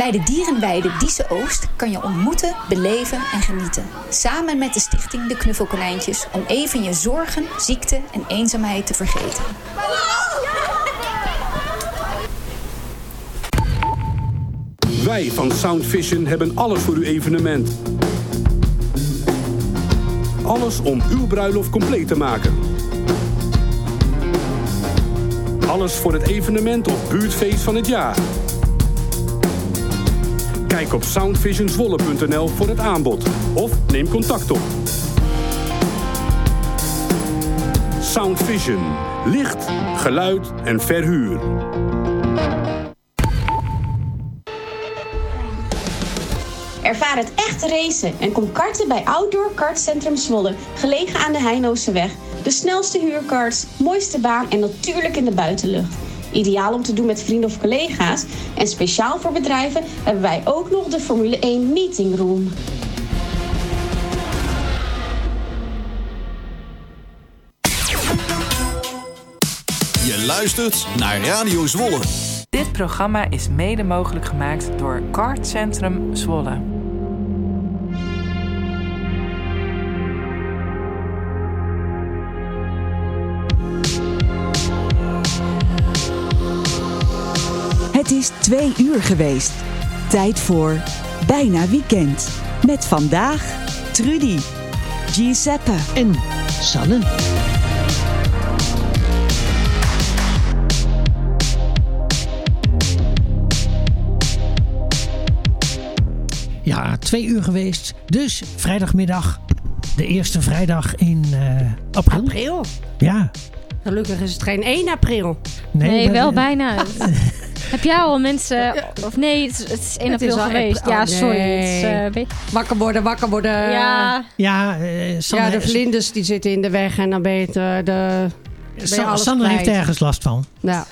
Bij de dierenweide Dieze Oost kan je ontmoeten, beleven en genieten. Samen met de stichting De Knuffelkonijntjes om even je zorgen, ziekte en eenzaamheid te vergeten. Wij van Sound Vision hebben alles voor uw evenement. Alles om uw bruiloft compleet te maken. Alles voor het evenement of buurtfeest van het jaar. Kijk op soundvisionswolle.nl voor het aanbod of neem contact op. Sound Vision. Licht, geluid en verhuur. Ervaar het echte racen en kom karten bij Outdoor Kartcentrum Zwolle, gelegen aan de Heinooseweg. De snelste huurkarts, mooiste baan en natuurlijk in de buitenlucht. Ideaal om te doen met vrienden of collega's. En speciaal voor bedrijven hebben wij ook nog de Formule 1 Meeting Room. Je luistert naar Radio Zwolle. Dit programma is mede mogelijk gemaakt door Kartcentrum Zwolle. Is twee uur geweest. Tijd voor Bijna Weekend. Met vandaag Trudy, Giuseppe en Sanne. Ja, twee uur geweest. Dus vrijdagmiddag. De eerste vrijdag in uh, april. April? Ja. Gelukkig is het geen 1 april. Nee, nee wel bijna. Heb jij al mensen... Of nee, het is, het is 1 april geweest. ja, sorry. Nee. Het is, uh, wakker worden, wakker worden. Ja. Ja, uh, Sanne, ja de vlinders die zitten in de weg en dan ben je, te, de, Sa Sanne heeft ergens last van. Ja.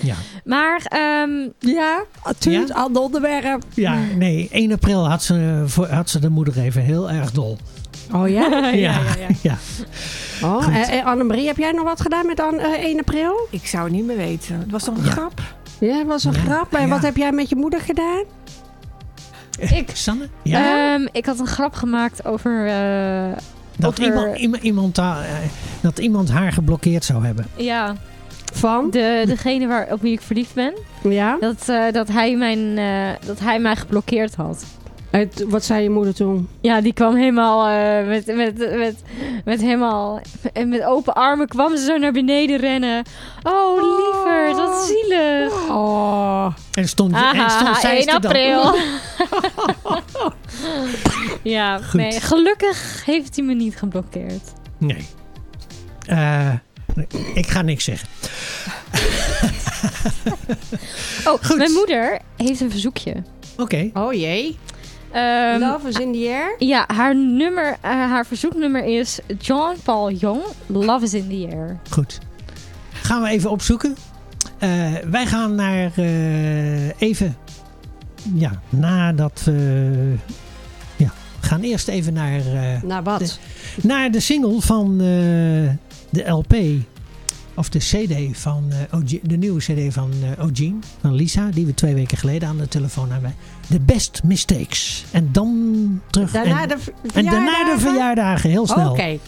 Ja. Maar, um, ja, tuut, ja? ander onderwerp. Ja, nee, 1 april had ze, had ze de moeder even heel erg dol. Oh ja? ja, ja, ja. ja. Oh, Annemarie, heb jij nog wat gedaan met uh, 1 april? Ik zou het niet meer weten. Het was toch een grap? Ja, was een grap. En wat heb jij met je moeder gedaan? Ik? Sanne? Ja? Um, ik had een grap gemaakt over... Uh, dat, over... Iemand, iemand, iemand uh, dat iemand haar geblokkeerd zou hebben. Ja. Van? De, degene waar, op wie ik verliefd ben. Ja? Dat, uh, dat, hij mijn, dat hij mij geblokkeerd had. Uit, wat zei je moeder toen? Ja, die kwam helemaal uh, met, met, met, met helemaal met open armen kwam ze zo naar beneden rennen. Oh, liever, dat zielig. Oh. En stond, Aha, en stond zij 1 april. ja, Goed. nee, gelukkig heeft hij me niet geblokkeerd. Nee. Uh, ik ga niks zeggen. oh, Goed. mijn moeder heeft een verzoekje. Oké. Okay. Oh jee. Um, Love is in the air? Ja, haar, nummer, uh, haar verzoeknummer is John Paul Young, Love is in the air. Goed. Gaan we even opzoeken. Uh, wij gaan naar uh, even... Ja, nadat... ja, we gaan eerst even naar... naar wat? De, naar de single van de LP of de CD van uh, de nieuwe CD van uh, O'Gene, van Lisa, die we twee weken geleden aan de telefoon hebben. The Best Mistakes. En dan terug. Daarna en, de en daarna de verjaardagen, heel snel. Oké. Okay.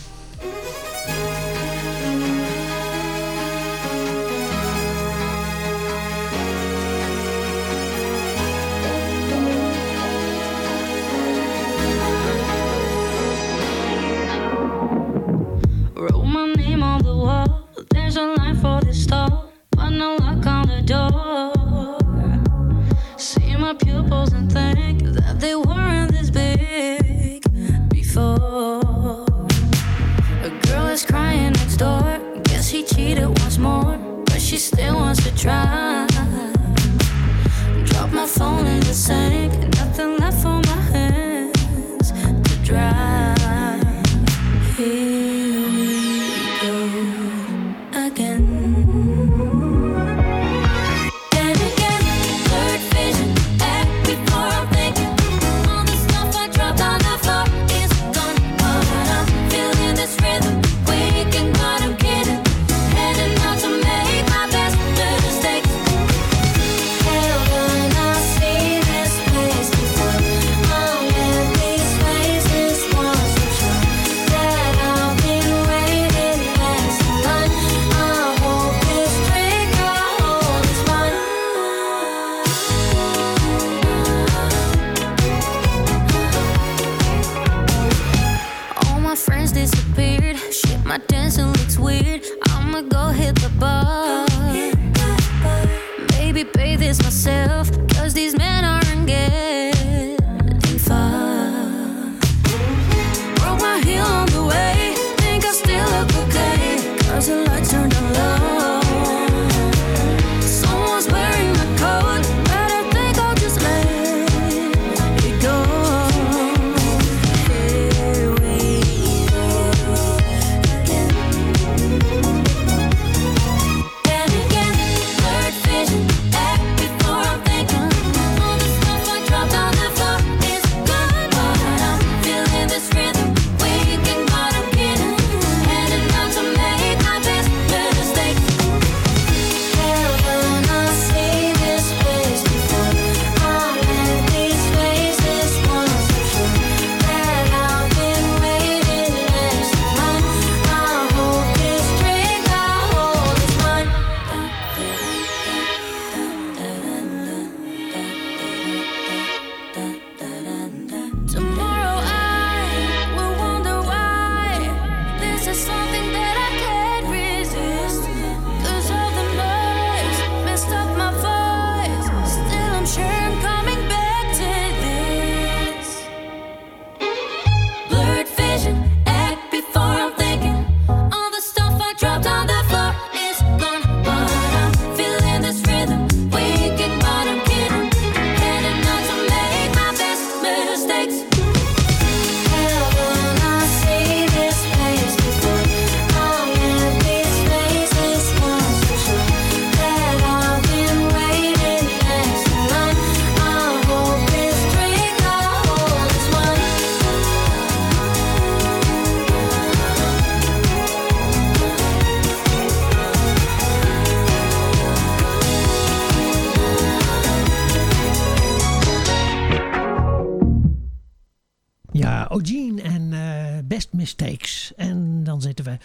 Eugene en eh, Best Mistakes. En dan zitten we,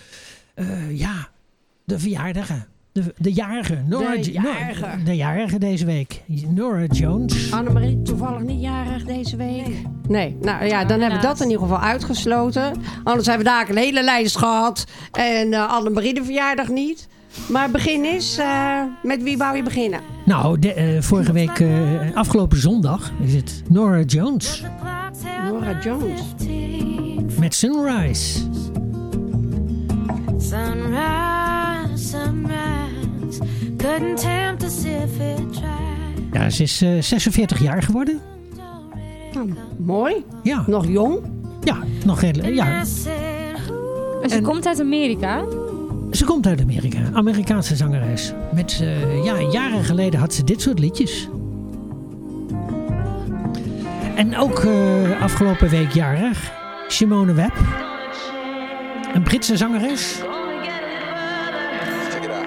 eh, ja, de verjaardagen. De, de jarige. Nora De jarige. de jarige deze week. Nora Jones. Annemarie toevallig niet jarig deze week? Nee. Nou ja, dan hebben we dat in ieder geval uitgesloten. Anders hebben we daar een hele lijst gehad. En eh Annemarie de verjaardag niet. Maar begin is, eh, met wie wou je beginnen? Nou, de, vorige week, eh, afgelopen zondag, is het Nora Jones Nora Jones. met Sunrise. Sunrise, sunrise. Couldn't tempt us if it tried. Ja, ze is eh, 46 jaar geworden. Nou, mooi. Ja. Nog jong. Ja, nog heel... Ja. En ze En- komt uit Amerika. ze komt uit Amerika. Amerikaanse zangeres. Met, eh, ja, jaren geleden had ze dit soort liedjes. En ook eh, afgelopen week jarig. Simone Webb. Een Britse zangeres.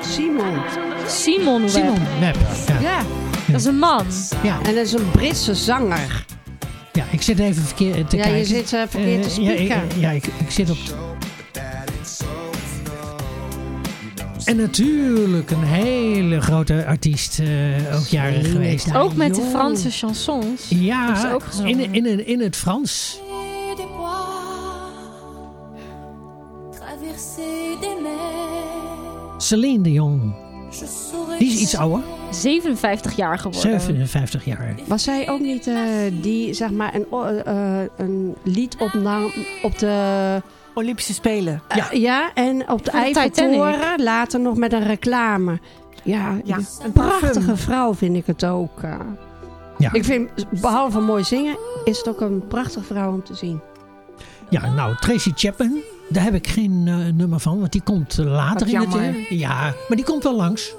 Simon. Simon Webb. Simon Webb. Ja. Ja. Dat is een man. Ja, En dat is een Britse zanger. ja, ik zit even verkeerd te Ja, kijken. je zit eh, verkeerd te Eh, ja, spieken. ik, ja, ik, ik zit op... En natuurlijk een hele grote artiest, eh, ook jarig geweest. Ook met de. Franse chansons. Ja, ook in, in, in, in het Frans. des bois, traverser des mers. Celine Dion. Die is iets ouder. 57 jaar geworden. 57 jaar. Was zij ook niet eh, die, zeg maar, een, o- eh, een lied opnam op de... Olympische Spelen. Ja, ja en op de Eiffeltoren, later nog met een reclame. Ja, Ja, een prachtige parfum. vrouw vind ik het ook. eh. Ja. Ik vind, behalve mooi zingen, is het ook een prachtige vrouw om te zien. Ja, nou, Tracy Chapman. Daar heb ik geen eh, nummer van, want die komt eh, later Wat in het... jammer. eh, ja, maar die komt wel langs.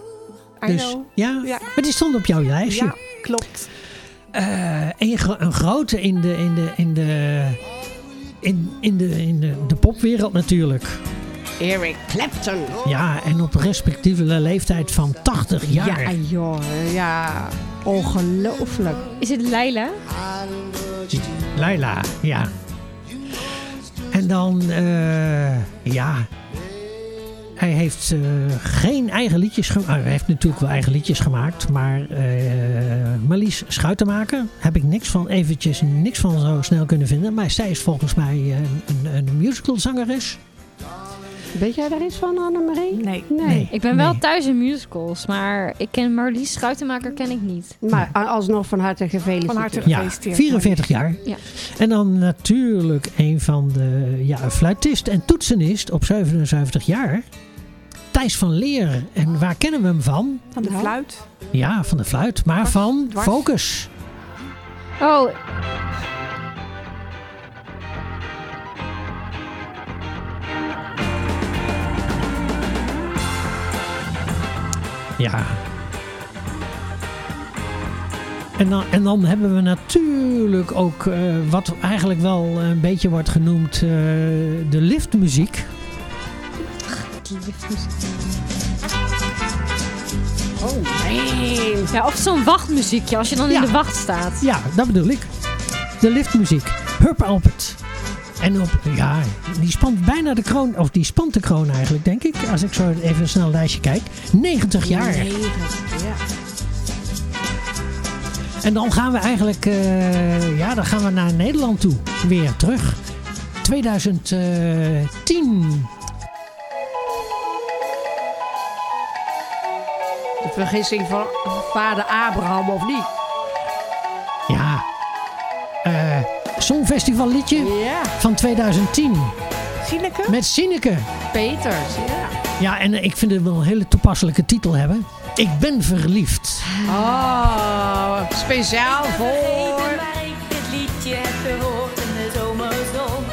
I Dus, know. ja, Ja. maar die stond op jouw lijstje. Ja, klopt. Eh, een, een grote in de, in de, in de, in, in de, in de, de popwereld natuurlijk. Eric Clapton. Ja, en op respectieve leeftijd van 80 jaar. Ja, joh. Ja, ongelooflijk. Is het Leila? Laila, ja. En dan, eh, ja. Hij heeft eh, geen eigen liedjes gemaakt. Hij heeft natuurlijk wel eigen liedjes gemaakt. Maar eh Marlies Schuitenmaker heb ik niks van, eventjes niks van zo snel kunnen vinden. Maar zij is volgens mij eh, een, een, een musicalzangeres. Weet jij daar iets van, Annemarie? Nee. Nee. Nee. Ik ben wel Nee. thuis in musicals, maar ik ken Marlies Schuitenmaker ken ik niet. Maar alsnog van harte gefeliciteerd. Van harte Ja, gefeliciteerd. 44 jaar. Ja. En dan natuurlijk een van de ja, fluitist en toetsenist op 77 jaar. Thijs van Leer. En waar kennen we hem van? Van de Nou. fluit. Ja, van de fluit, maar van dwars. Focus. Oh, Ja. En dan, en dan hebben we natuurlijk ook eh, wat eigenlijk wel een beetje wordt genoemd eh, de liftmuziek. Oh, nee. Ja, of zo'n wachtmuziekje als je dan Ja. in de wacht staat. Ja, dat bedoel ik. De liftmuziek. Herb Alpert. En op, ja, die spant bijna de kroon, of die spant de kroon eigenlijk, denk ik. Als ik zo even een snel lijstje kijk. 90 jaar. Negen, Ja. En dan gaan we eigenlijk, eh, ja, dan gaan we naar Nederland toe. Weer terug. 2010. Vergissing van vader Abraham, of niet? Ja. eh Songfestival liedje Ja. van 2010. Sineke? Met Sineke. Peters, ja. Ja, en ik vind het wel een hele toepasselijke titel hebben. Ik ben verliefd. Oh, speciaal voor... waar ik dit liedje heb gehoord in de zomerzon.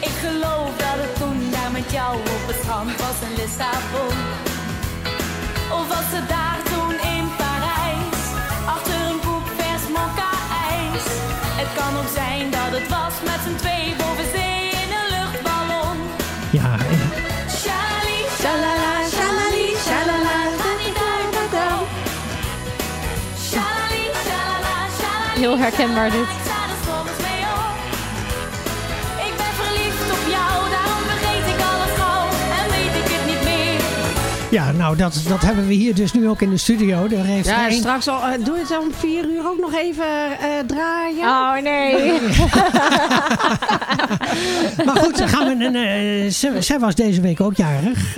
Ik geloof dat het toen daar met jou op het strand was in Lissabon. Of was het daar toen in Parijs, achter een koep vers mokka ijs. Het kan ook zijn dat het was met z'n twee boven zee in een luchtballon. Ja, shalala, shalali, shalala, Heel herkenbaar dit. Ja, nou, dat, dat hebben we hier dus nu ook in de studio. Heeft Ja, één- straks al, eh, doe je het om vier uur ook nog even eh, draaien? Oh nee. Maar goed, dan gaan we. een, eh, zij, zij was deze week ook jarig.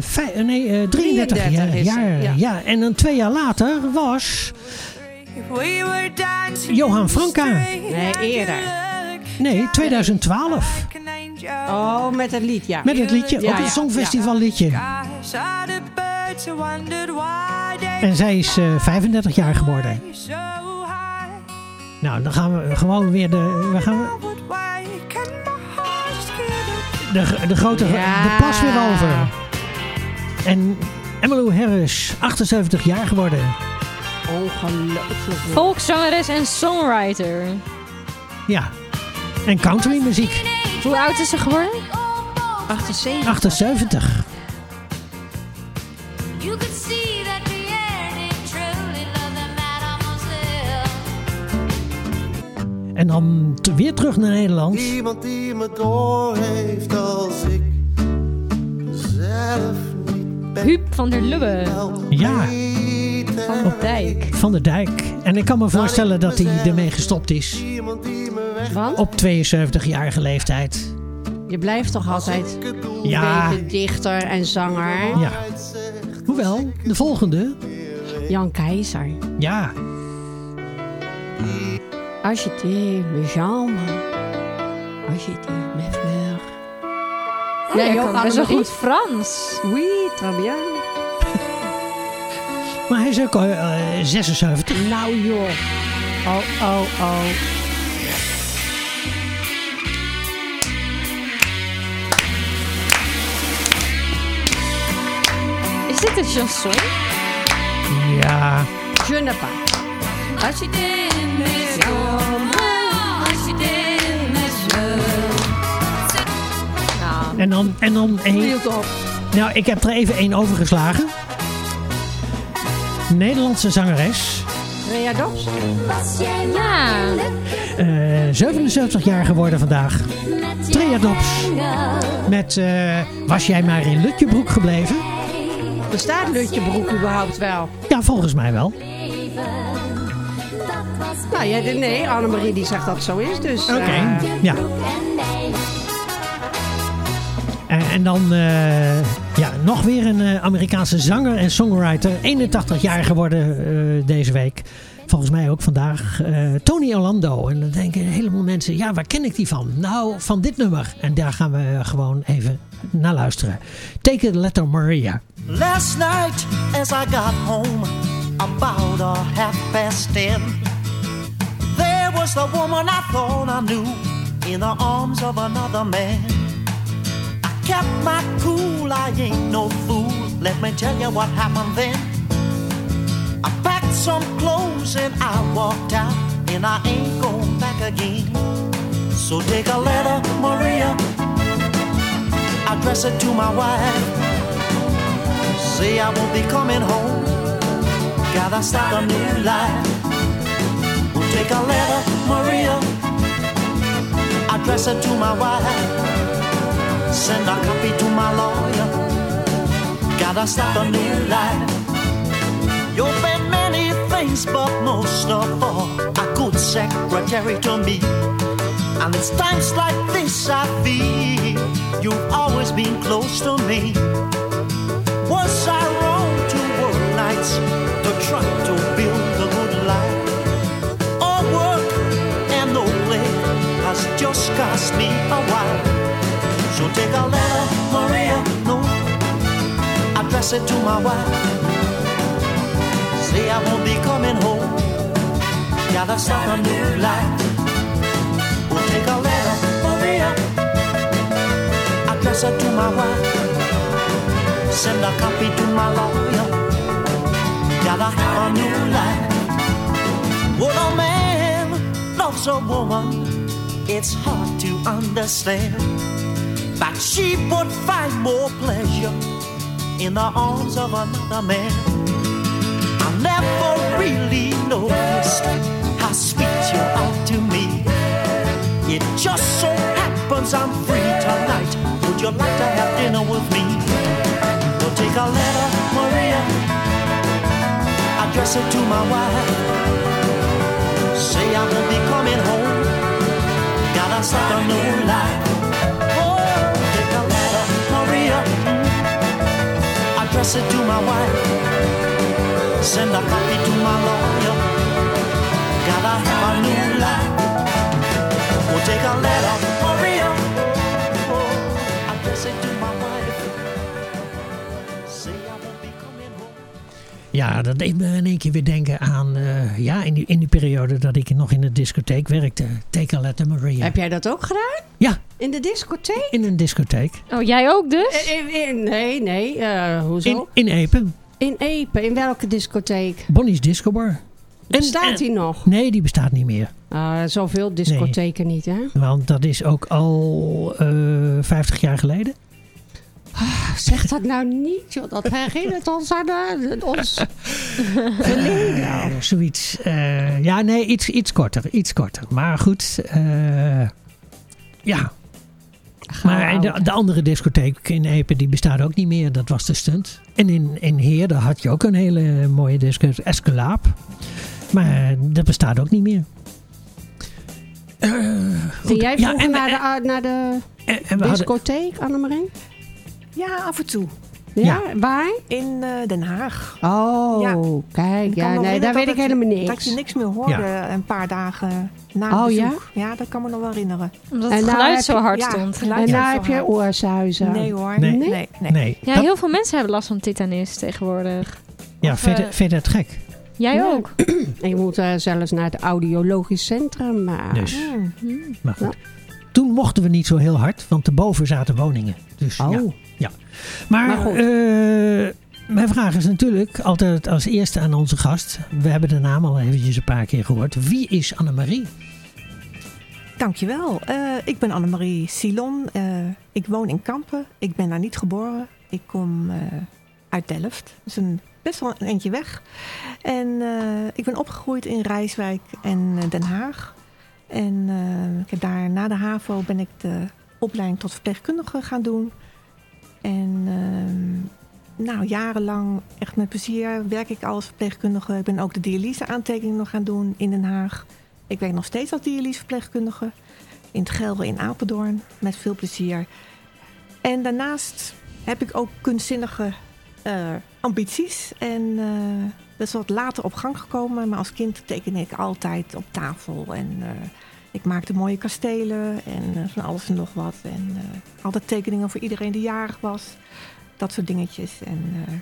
Vij- nee, eh, 33, 33 jaar. is ze, jaar, ja. ja. En dan twee jaar later was Johan Franka. Nee, eerder. Nee, 2012. Oh, met het lied, ja. Met het liedje, Ja, ook ja, het Songfestival liedje. En zij is eh, 35 jaar geworden. Nou, dan gaan we gewoon weer de. We gaan de, de grote. Ja. De plas weer over. En Emmylou Harris, 78 jaar geworden. Ongelooflijk. Volkszangeres en songwriter. Ja. En country muziek. Hoe oud is ze geworden? 78. 78. En dan te- weer terug naar Nederland. Iemand die me door heeft als ik zelf niet ben. Huub van der Lubbe. Ja, Van de Dijk. van der Dijk. En ik kan me voorstellen dat hij ermee gestopt is. Want Op 72-jarige leeftijd. je blijft toch altijd Ja. een beetje dichter en zanger. Ja. Hoewel, de volgende. Jan Keizer. Ja. Als je die me jammer. Als je die me fleur. Ja, je ook kan best wel Annemarie? goed Frans. Oui, très bien. Maar hij is ook al eh, 76. Nou joh. Oh, oh, oh. Is dit een chanson? Ja. Je ne pas. Als je En dan, en dan één. Nou, ik heb er even één overgeslagen. Nederlandse zangeres. Rea Dobbs? ja. eh, 77 jaar geworden vandaag. Trea Dobbs. Met eh, Was jij maar in Lutjebroek gebleven? Bestaat Lutjebroek überhaupt wel? Ja, volgens mij wel. Nou, ja, nee, Annemarie die zegt dat het zo is, dus... Oké, eh, ja. En, en dan eh, ja, nog weer een eh, Amerikaanse zanger en songwriter. 81 jaar geworden eh, deze week. Volgens mij ook vandaag. eh, Tony Orlando. En dan denken een heleboel mensen, ja, waar ken ik die van? Nou, van dit nummer. En daar gaan we gewoon even naar luisteren. Take it, letter Maria. Last night, as I got home, about a half past ten, there was the woman I thought I knew in the arms of another man. Kept my cool, I ain't no fool. Let me tell you what happened then. I packed some clothes and I walked out, and I ain't going back again. So take a letter, Maria, address it to my wife. Say I won't be coming home. Gotta start a new life. We'll take a letter, Maria. Address it to my wife. Send a copy to my lawyer. Gotta start a new life. You've been many things, but most of all, a good secretary to me. And it's times like this I feel you've always been close to me. Was I wrong to work nights to try to build a good life? All work and no play has just cost me a while. So take a letter, Maria, no, address it to my wife. Say I won't be coming home. Gotta start a new life. We'll take a letter, Maria, address it to my wife. Send a copy to my lawyer. Gotta have a new life. When a man loves a woman, it's hard to understand. But she would find more pleasure in the arms of another man. I never really noticed how sweet you are to me. It just so happens I'm free tonight. Would you like to have dinner with me? We'll take a letter, Maria, address it to my wife. Say I won't be coming home. Gotta start a new life. It to my wife. Send a copy to my lawyer. Gotta have a new life. We'll take a letter, Maria. Oh, address it Ja, dat deed me in één keer weer denken aan, eh, ja, in die, in die periode dat ik nog in de discotheek werkte. Take a letter Maria. Heb jij dat ook gedaan? Ja. In de discotheek? In een discotheek. Oh, jij ook dus? In, in- in- nee, nee. eh, hoezo? In, in Epen. In Epe. In welke discotheek? Bonnie's Disco Bar. Bestaat die nog? Nee, die bestaat niet meer. Ah, zoveel discotheken niet, hè? Want dat is ook al eh 50 jaar geleden. Zeg dat nou niet, joh. Dat herinnert ons aan eh, ons verleden. Nou, zoiets. eh, ja, nee, iets, iets korter. Iets korter. Maar goed. eh, ja. Maar de, de andere discotheek in Epen, die bestaat ook niet meer. Dat was de stunt. En in, in Heer, daar had je ook een hele mooie discotheek. Escalaap. Maar dat bestaat ook niet meer. Ging jij Ja, en- naar de, ah, naar de discotheek, Annemarie? Ja, af en toe. Ja, waar? In eh, Den Haag. Oh, Ja. kijk. Ja, nee, daar weet dat ik helemaal niks. Dat je niks meer hoorde een paar dagen na Oh, het ja? bezoek. Ja? dat kan me nog wel herinneren. Omdat En het nou geluid zo hard ja, stond. En daar zo heb je oorzuizen. Nee hoor. Nee. nee. nee. Nee. Ja, Dat- heel veel mensen hebben last van titanus tegenwoordig. ja, Of, vind, je- eh, vind je het gek? Jij Ja. ook. En je moet eh, zelfs naar het audiologisch centrum. Maar... Dus. Hmm. Maar goed. Toen mochten we niet zo heel hard, want erboven zaten woningen. Dus Oh. Ja. Maar, Maar goed. eh, mijn vraag is natuurlijk altijd als eerste aan onze gast. We hebben de naam al eventjes een paar keer gehoord. Wie is Annemarie? Dankjewel. Eh ik ben Annemarie Silon. Eh, ik woon in Kampen. Ik ben daar niet geboren. Ik kom eh, uit Delft. Dat is een, best wel een eentje weg. En eh, ik ben opgegroeid in Rijswijk en Den Haag. En eh, ik heb daar na de HAVO ben ik de opleiding tot verpleegkundige gaan doen. En ehm, nou, jarenlang, echt met plezier, werk ik als verpleegkundige. Ik ben ook de dialyse-aantekening nog gaan doen in Den Haag. Ik werk nog steeds als dialyseverpleegkundige in het Gelre in Apeldoorn. Met veel plezier. En daarnaast heb ik ook kunstzinnige eh, ambities. En eh, dat is wat later op gang gekomen. Maar als kind tekende ik altijd op tafel. En eh, ik maakte mooie kastelen en eh, van alles en nog wat. En eh, altijd tekeningen voor iedereen die jarig was. Dat soort dingetjes. En eh,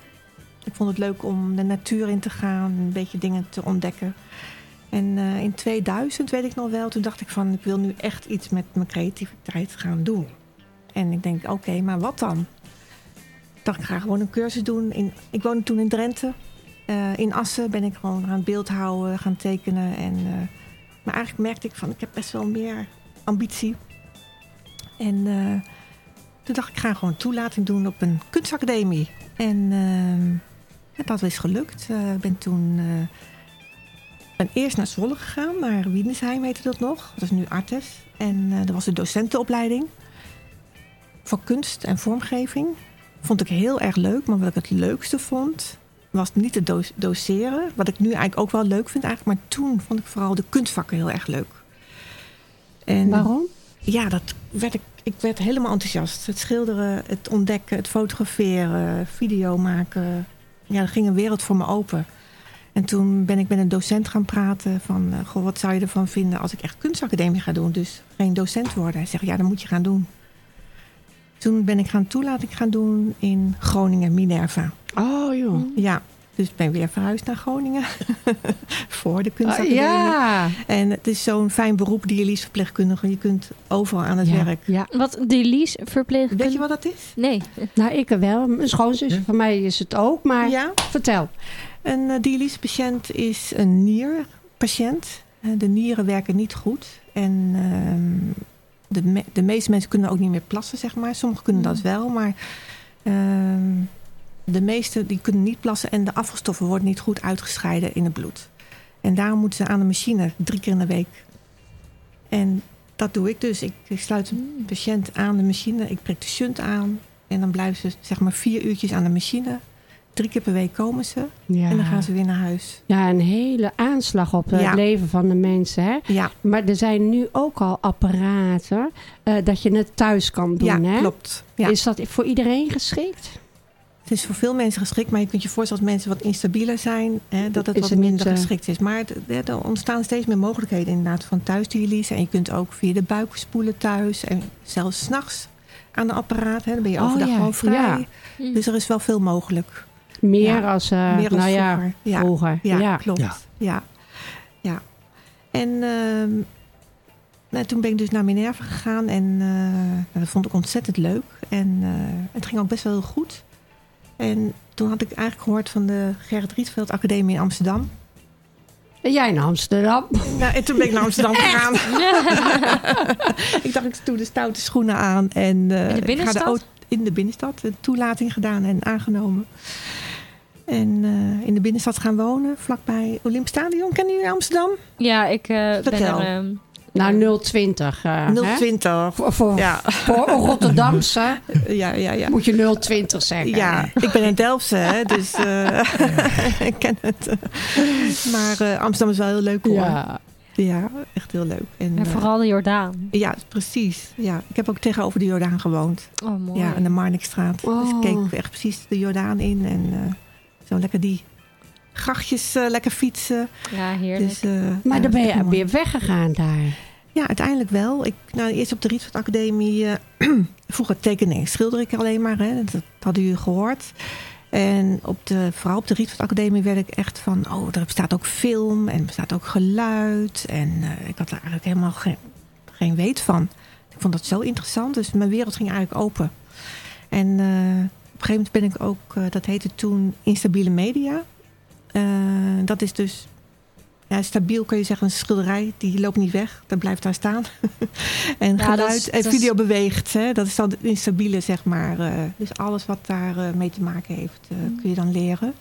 ik vond het leuk om de natuur in te gaan. Een beetje dingen te ontdekken. En in 2000 weet ik nog wel, toen dacht ik van ik wil nu echt iets met mijn creativiteit gaan doen. En ik denk, oké, maar wat dan? Ik dacht, ik ga gewoon een cursus doen. In, ik woonde toen in Drenthe. In Assen ben ik gewoon gaan beeldhouden, gaan tekenen. En, maar eigenlijk merkte ik van, ik heb best wel meer ambitie. En eh, toen dacht ik, ik ga gewoon toelating doen op een kunstacademie. En ja, dat is gelukt. Eh, Ik ben toen... ben eerst naar Zwolle gegaan, naar Wiedensheim heette dat nog. Dat is nu Artes. En dat was de docentenopleiding voor kunst en vormgeving. Vond ik heel erg leuk, maar wat ik het leukste vond, was niet het do- doseren. Wat ik nu eigenlijk ook wel leuk vind eigenlijk. Maar toen vond ik vooral de kunstvakken heel erg leuk. En Waarom? Ja, dat werd ik, ik werd helemaal enthousiast. Het schilderen, het ontdekken, het fotograferen, video maken. Ja, er ging een wereld voor me open. En toen ben ik met een docent gaan praten van... eh, goh, wat zou je ervan vinden als ik echt kunstacademie ga doen? Dus geen docent worden. Hij zegt, ja, dat moet je gaan doen. Toen ben ik gaan toelating gaan doen in Groningen, Minerva. Oh, joh. Ja, dus ik ben weer verhuisd naar Groningen. voor de kunstacademie. Ah, ja. En het is zo'n fijn beroep, dialyseverpleegkundige. Je kunt overal aan het Ja, werk. Ja. Wat Delise verpleegkundige? Weet je wat dat is? Nee. Nou, ik wel. Mijn schoonzus van mij is het ook. Maar Ja. vertel. Een uh, dialysepatiënt is een nierpatiënt. Eh, de nieren werken niet goed. En ehm, de, me- de meeste mensen kunnen ook niet meer plassen, zeg maar. Sommigen kunnen dat wel, maar ehm, de meeste die kunnen niet plassen. En de afvalstoffen worden niet goed uitgescheiden in het bloed. En daarom moeten ze aan de machine drie keer in de week. En dat doe ik dus. Ik, ik sluit een patiënt aan de machine. Ik prik de shunt aan. En dan blijven ze zeg maar vier uurtjes aan de machine. Drie keer per week komen ze. Ja. En dan gaan ze weer naar huis. Ja, een hele aanslag op het Ja. leven van de mensen. Hè? Ja. Maar er zijn nu ook al apparaten eh, dat je het thuis kan doen. Ja, hè? klopt. Is dat voor iedereen geschikt? Het is voor veel mensen geschikt, maar je kunt je voorstellen als mensen wat instabieler zijn, hè, dat het Is wat het minder eh, geschikt is. Maar het- er ontstaan steeds meer mogelijkheden inderdaad van thuisdialyse. En je kunt ook via de buik spoelen thuis en zelfs s'nachts aan een apparaat. Hè, dan ben je Oh, overdag ja. gewoon vrij. Ja. Dus er is wel veel mogelijk. Meer Ja, als, eh, meer als nou ja, vroeger. Ja, vroeger. Ja, Ja. klopt. Ja. Ja. Ja. En ehm, nou, toen ben ik dus naar Minerva gegaan en eh, nou, dat vond ik ontzettend leuk. En eh, het ging ook best wel heel goed. En toen had ik eigenlijk gehoord van de Gerrit Rietveld Academie in Amsterdam. En jij in Amsterdam? Nou, en toen ben ik naar Amsterdam gegaan. ik dacht, ik doe de stoute schoenen aan. En, eh, In de ik ga binnenstad? auto- in de binnenstad. Een toelating gedaan en aangenomen. En eh, in de binnenstad gaan wonen, vlakbij Olympisch Stadion. Kennen jullie Amsterdam? Ja, ik eh, ben er... ehm, Nou, 020. eh, hè? 020. Voor, voor, Ja. voor een Rotterdamse Ja, ja, ja. moet je 020 zeggen. Ja, ik ben een Delftse, hè, dus eh, ik ken het. Maar eh, Amsterdam is wel heel leuk hoor. Ja. Ja, echt heel leuk. En, en eh, vooral de Jordaan. ja, precies. Ja, ik heb ook tegenover de Jordaan gewoond. Oh, mooi. Ja, aan de Marnixstraat. Dus Oh. ik keek echt precies de Jordaan in en eh, zo lekker die grachtjes lekker fietsen. Ja, heerlijk. Dus, eh, Maar ja, dan ben je weer weggegaan daar. Ja, uiteindelijk wel. Ik, nou, eerst op de Rietveld Academie. eh, vroeger tekende en schilder ik alleen maar. Hè. Dat, hadden jullie gehoord. En op de, vooral op de Rietveld Academie werd ik echt van... oh, er bestaat ook film en er bestaat ook geluid. En eh, ik had daar eigenlijk helemaal geen, geen weet van. Ik vond dat zo interessant. Dus mijn wereld ging eigenlijk open. En eh, op een gegeven moment ben ik ook... dat heette toen Instabiele Media. Dat is dus ja, stabiel kun je zeggen, een schilderij die loopt niet weg, dat blijft daar staan. en Ja, geluid is- en is- video beweegt, hè? dat is dan het instabiele, zeg maar. eh, dus alles wat daar eh, mee te maken heeft, eh, Mm. kun je dan leren.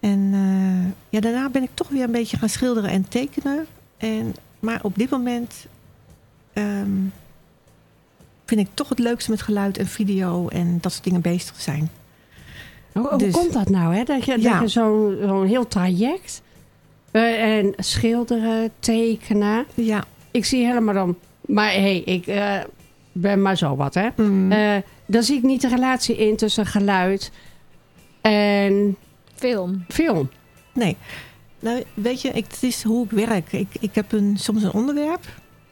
En eh, ja, daarna ben ik toch weer een beetje gaan schilderen en tekenen. En, maar op dit moment ehm, vind ik toch het leukste met geluid en video en dat soort dingen bezig zijn. Hoe, hoe Dus- komt dat nou? Hè? Dat je, Ja. dat je zo'n zo'n heel traject eh, en schilderen, tekenen. Ja. Ik zie helemaal dan. Maar hé, hey, ik eh, ben maar zo wat, hè? Mm. Eh, dan zie ik niet de relatie in tussen geluid en Film. film. Nee. Nou, weet je, ik, het is hoe ik werk. Ik, ik heb een, soms een onderwerp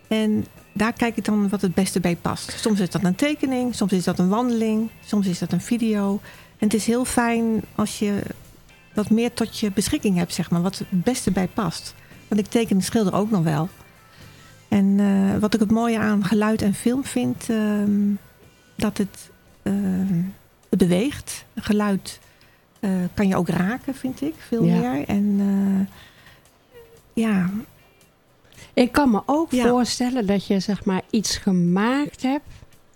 en daar kijk ik dan wat het beste bij past. Soms is dat een tekening, soms is dat een wandeling, soms is dat een video. En het is heel fijn als je wat meer tot je beschikking hebt, zeg maar, wat het beste bij past. Want ik teken en schilder ook nog wel. En eh, wat ik het mooie aan geluid en film vind, ehm, dat het, ehm, het beweegt. Geluid eh, kan je ook raken, vind ik, veel Ja. meer. En eh, ja, Ik kan me ook Ja. voorstellen dat je zeg maar iets gemaakt hebt.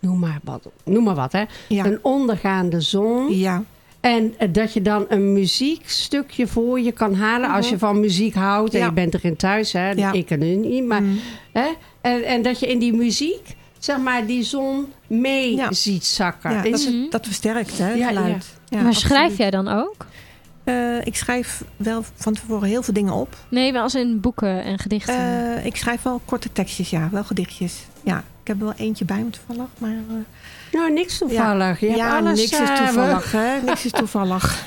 Noem maar wat, noem maar wat hè. Ja. Een ondergaande zon. Ja. En eh, dat je dan een muziekstukje voor je kan halen als je van muziek houdt. En Ja. je bent erin thuis, hè. Ja. Ik en u niet. Maar, Mm. hè? En, en dat je in die muziek, zeg maar, die zon mee Ja. ziet zakken. ja, Is dat, het- dat versterkt, hè, Ja, geluid. Ja, maar schrijf absoluut. jij dan ook? Eh, ik schrijf wel van tevoren heel veel dingen op. Nee, maar als in boeken en gedichten. Eh, ik schrijf wel korte tekstjes, ja. Wel gedichtjes. Ja, ik heb er wel eentje bij me toevallig. Maar, eh, Nou, niks toevallig. Ja, alles, niks is eh, toevallig. hè? Niks is toevallig.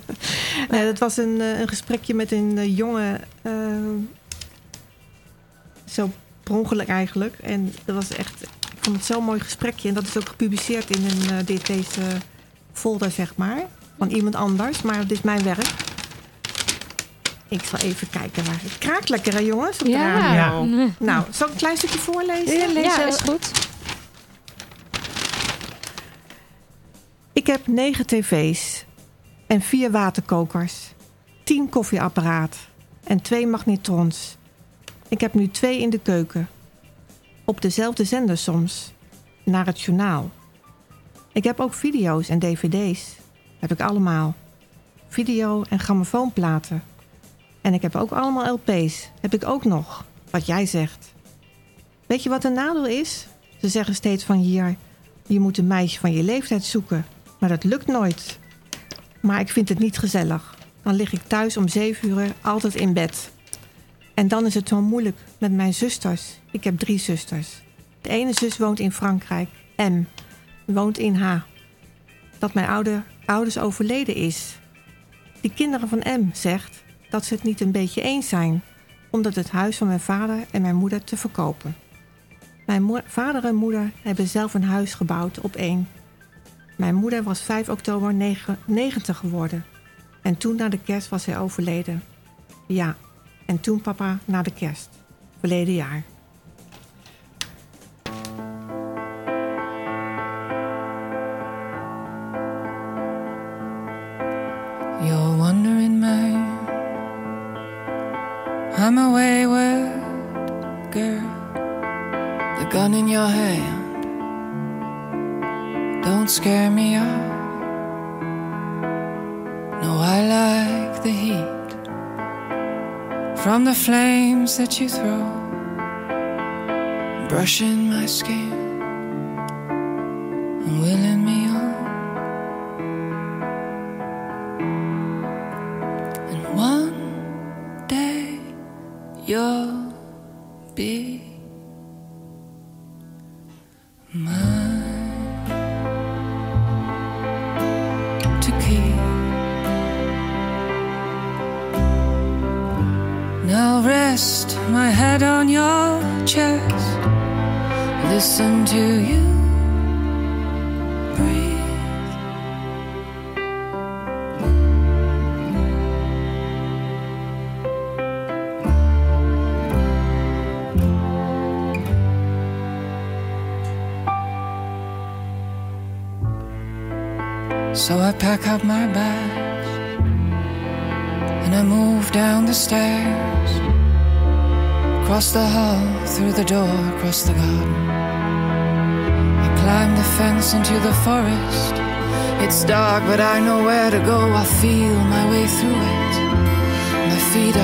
nee, dat was een, eh, een gesprekje met een jongen. zo per ongeluk eigenlijk. En dat was echt... Ik vond het zo'n mooi gesprekje. En dat is ook gepubliceerd in een dit, deze folder, zeg maar. Van iemand anders. Maar het is mijn werk. Ik zal even kijken waar... Het kraakt lekker, hè jongens? Op de Ja. radio. Ja. Nou, zal ik een klein stukje voorlezen? Ja, lees ja, is goed. Ik heb negen tv's en vier waterkokers, tien koffieapparaat en twee magnetrons. Ik heb nu twee in de keuken. Op dezelfde zender soms, naar het journaal. Ik heb ook video's en dvd's. Heb ik allemaal. Video en grammofoonplaten. En ik heb ook allemaal LP's. Heb ik ook nog, wat jij zegt. Weet je wat een nadeel is? Ze zeggen steeds van hier... Je moet een meisje van je leeftijd zoeken, maar dat lukt nooit. Maar ik vind het niet gezellig. Dan lig ik thuis om zeven uur altijd in bed. En dan is het zo moeilijk met mijn zusters. Ik heb drie zusters. De ene zus woont in Frankrijk, M. Woont in H. Dat mijn ouder, ouders overleden is. Die kinderen van M zegt dat ze het niet een beetje eens zijn... omdat het huis van mijn vader en mijn moeder te verkopen. Mijn vader en moeder hebben zelf een huis gebouwd op één. Mijn moeder was 5 oktober 90 geworden. En toen na de kerst was hij overleden. Ja, en toen papa na de kerst. Verleden jaar. Flames that you throw, brushing my skin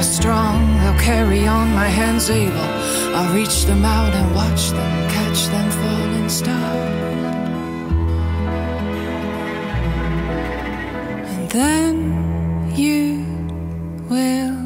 strong, they'll carry on. My hands able, I'll reach them out and watch them, catch them falling stars. And then you will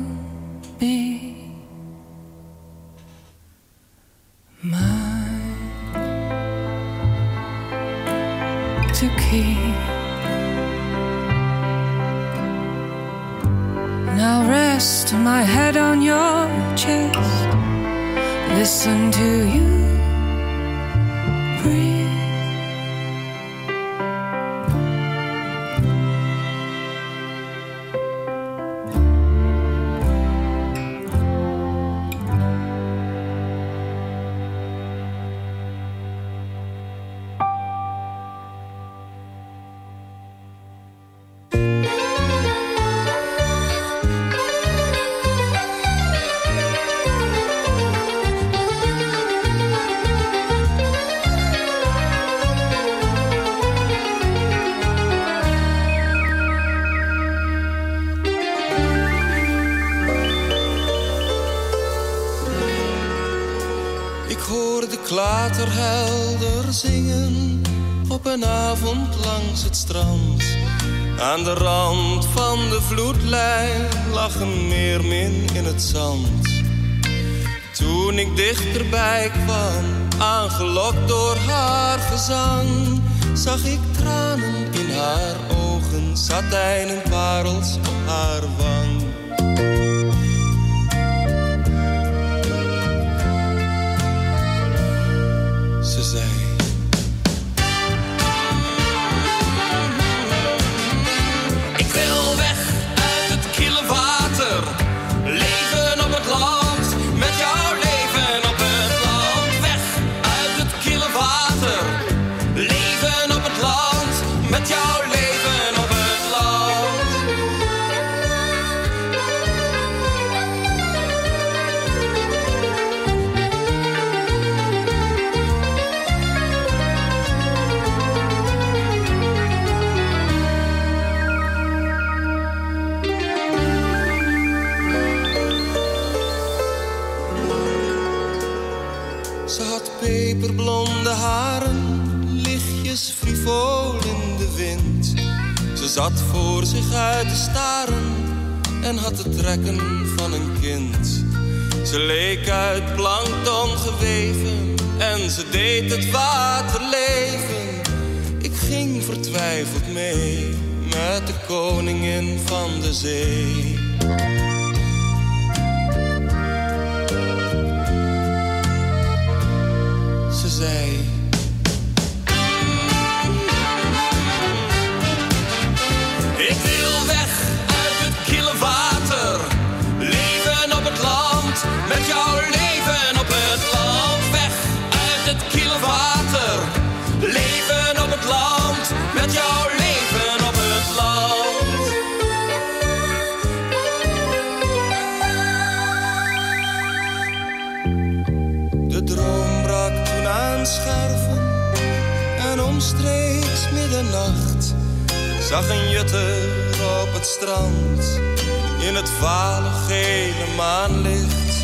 het strand. Aan de rand van de vloedlijn lag een meermin in het zand. Toen ik dichterbij kwam, aangelokt door haar gezang, zag ik tranen in haar ogen, satijnen parels op haar wang. Voor zich uit te staren en had de trekken van een kind. Ze leek uit plankton geweven en ze deed het water leven. Ik ging vertwijfeld mee met de koningin van de zee. Zag een jutter op het strand. In het vale gele maanlicht.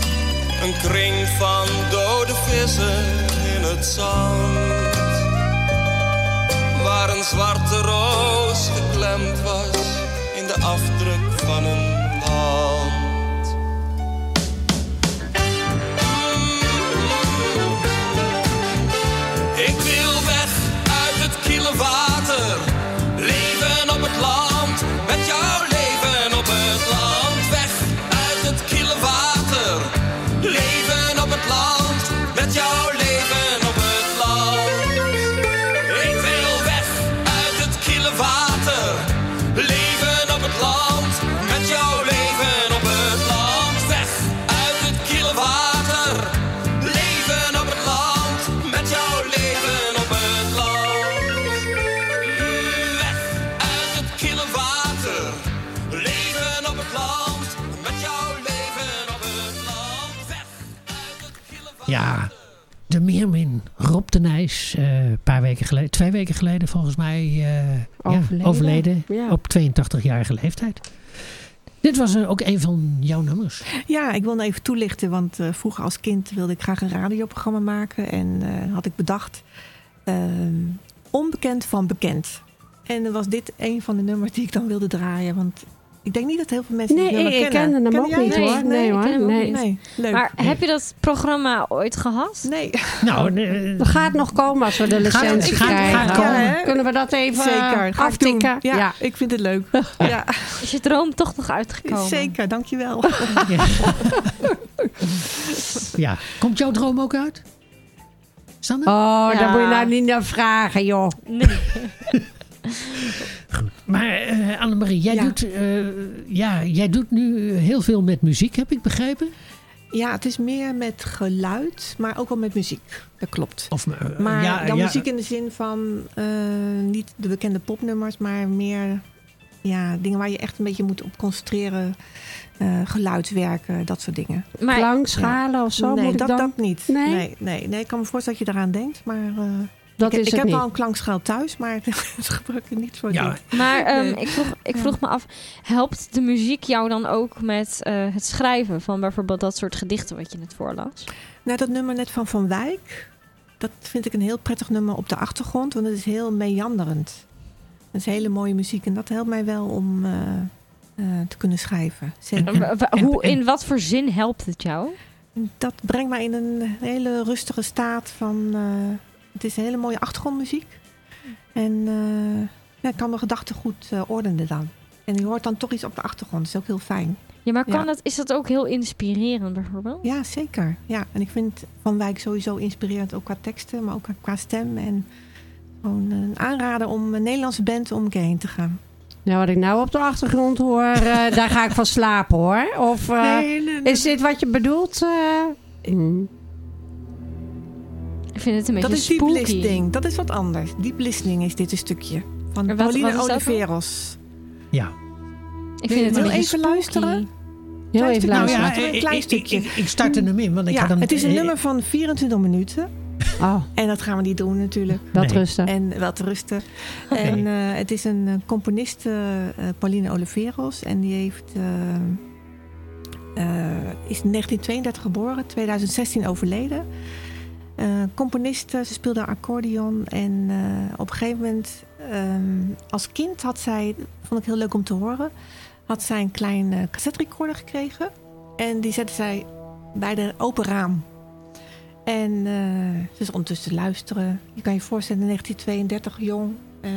Een kring van dode vissen in het zand. Waar een zwarte roos geklemd was. In de afdruk van een Rob de Nijs, eh, een paar weken geleden, twee weken geleden volgens mij, eh, ja, Overleden. overleden Ja. op 82-jarige leeftijd. Dit was eh, ook een van jouw nummers. Ja, ik wilde even toelichten, want vroeger als kind wilde ik graag een radioprogramma maken. En had ik bedacht, ehm, onbekend van bekend. En dan was dit een van de nummers die ik dan wilde draaien. Want ik denk niet dat heel veel mensen Nee, nummer ik- ik kennen. kende hem Ken ook jij niet, hoor. Nee, hoor. ik Nee. leuk. Maar heb je dat programma ooit gehad? Nee. Nou, eh, Dat gaat nog komen als we de licentie gaat- krijgen. gaat komen. Ja, hè? Kunnen we dat even Zeker, ga ik aftikken? Ja, ik vind het leuk. Ja, Is je droom toch nog uitgekomen? zeker, dankjewel. ja. Komt jouw droom ook uit? Sanne? Oh, Ja. daar moet je nou niet naar vragen, joh. Nee. Maar eh Annemarie, jij, Ja. doet, eh, ja, jij doet nu heel veel met muziek, heb ik begrepen? Ja, het is meer met geluid, maar ook wel met muziek. Dat klopt. Of, eh, Maar ja, dan ja, muziek in de zin van eh, niet de bekende popnummers, maar meer ja, dingen waar je echt een beetje moet op concentreren. Eh, geluidswerken, dat soort dingen. Maar Klankschalen of zo nee, moet ik dat, dan? dat niet. Nee? Nee, nee, nee, ik kan me voorstellen dat je eraan denkt, maar eh, Dat ik, is ik het heb niet. wel een klankschaal thuis, maar dat gebruik ik niet voor Ja. dit. Maar ehm, Nee. ik, vroeg, ik vroeg me af, helpt de muziek jou dan ook met eh, het schrijven van bijvoorbeeld dat soort gedichten wat je net voorlas? Nou, dat nummer net van Van Wijk, dat vind ik een heel prettig nummer op de achtergrond, want het is heel meanderend. Het is hele mooie muziek en dat helpt mij wel om eh, eh, te kunnen schrijven. Hoe, in wat voor zin helpt het jou? Dat brengt mij in een hele rustige staat van... het is een hele mooie achtergrondmuziek. En eh, ja, ik kan mijn gedachten goed eh, ordenen dan. En je hoort dan toch iets op de achtergrond. Dat is ook heel fijn. Ja, maar kan Ja. dat, is dat ook heel inspirerend bijvoorbeeld? Ja, zeker. Ja, en ik vind Van Wijk sowieso inspirerend. Ook qua teksten, maar ook qua stem. En gewoon een aanrader om een Nederlandse band om een keer heen te gaan. Nou, wat ik nou op de achtergrond hoor, eh, daar ga ik van slapen hoor. Of eh, Nee, nee, nee. is dit wat je bedoelt? eh? Mm. Ik vind het een beetje Dat is deep spooky. listening. Dat is wat anders. Deep listening is dit een stukje. Van wat- Pauline wat dan? Oliveros. Ja. Ik vind het Wil een je beetje even spooky. luisteren? Heel Klein even luisteren. Nou ja, een klein ik, stukje. Ik, ik startte hem in, want ik ja, had hem... het is een eh, nummer van 24 minuten. Oh, En dat gaan we niet doen natuurlijk. wel Nee. rusten. En wel te rusten. En eh, het is een eh, componist, eh, eh, Pauline Oliveros. En die heeft, eh, eh, is in 1932 geboren, 2016 overleden. Eh, eh, componiste, ze speelde accordeon. En eh, op een gegeven moment, ehm, als kind had zij, vond ik heel leuk om te horen, had zij een klein eh, cassette recorder gekregen. En die zette zij bij de open raam. En eh, ze is ondertussen te luisteren. Je kan je voorstellen, in 1932, jong. eh